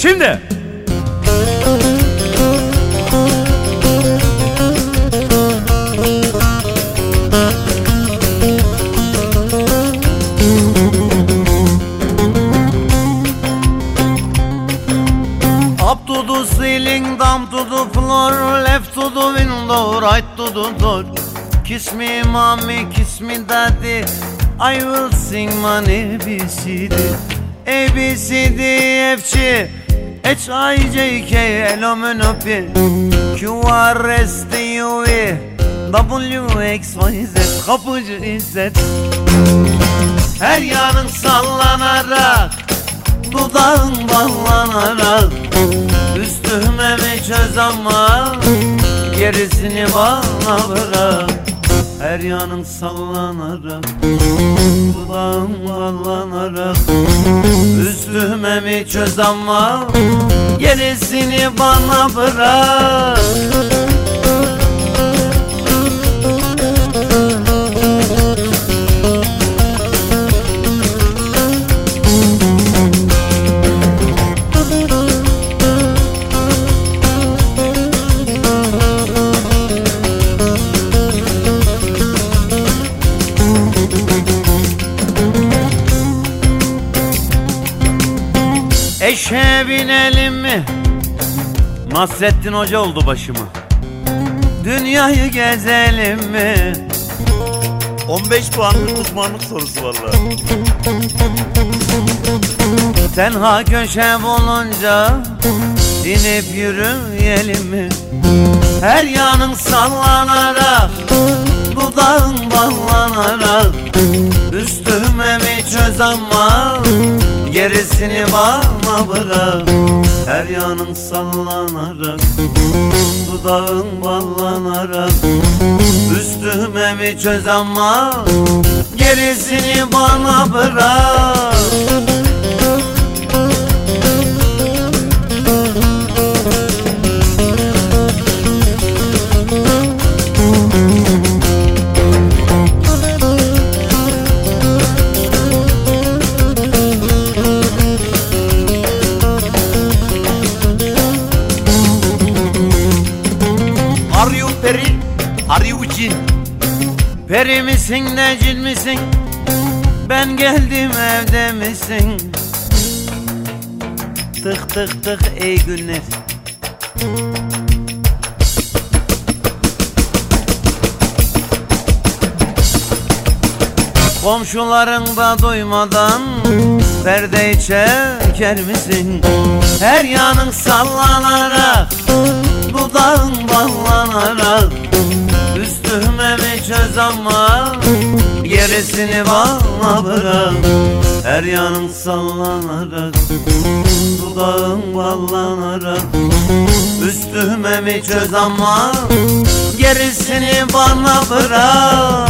Şimdi The window, right the door Kiss me mommy, kiss me daddy. I will sing my ABCD ABCD, F, G. H, I, J, K, L, M, N, O, P. Q, R, S, T, U, V. W, X, Y, Z. Kapıcı İzzet. Her yanın sallanarak Dudağın ballanarak Üstüme mi çöz ama Gerisini bana bırak Her yanın sallanarak Dudağın ballanarak Üstüme mi çöz ama Gerisini bana bırak Eşe binelim mi? Nasrettin Hoca oldu başıma Dünyayı gezelim mi? 15 puanlık uzmanlık sorusu valla. Tenha köşe bulunca inip yürüyelim mi? Her yanın sallanarak Dudağın ballanarak Üstüme mi çöz ama Gerisini bana bırak. Her yanın sallanarak Dudağın ballanarak. Üstüme mi çöz ama Gerisini bana bırak peri? Are you cin? Peri misin necil misin? Ben geldim evde misin? Tık tık tık iyi günler Komşuların da duymadan Perdeyi çeker misin? Her yanın sallanarak Dudağın ballanarak Üstüme mi çöz ama Gerisini bana bırak. Her yanın sallanarak Dudağın ballanarak Üstüme mi çöz ama Gerisini bana bırak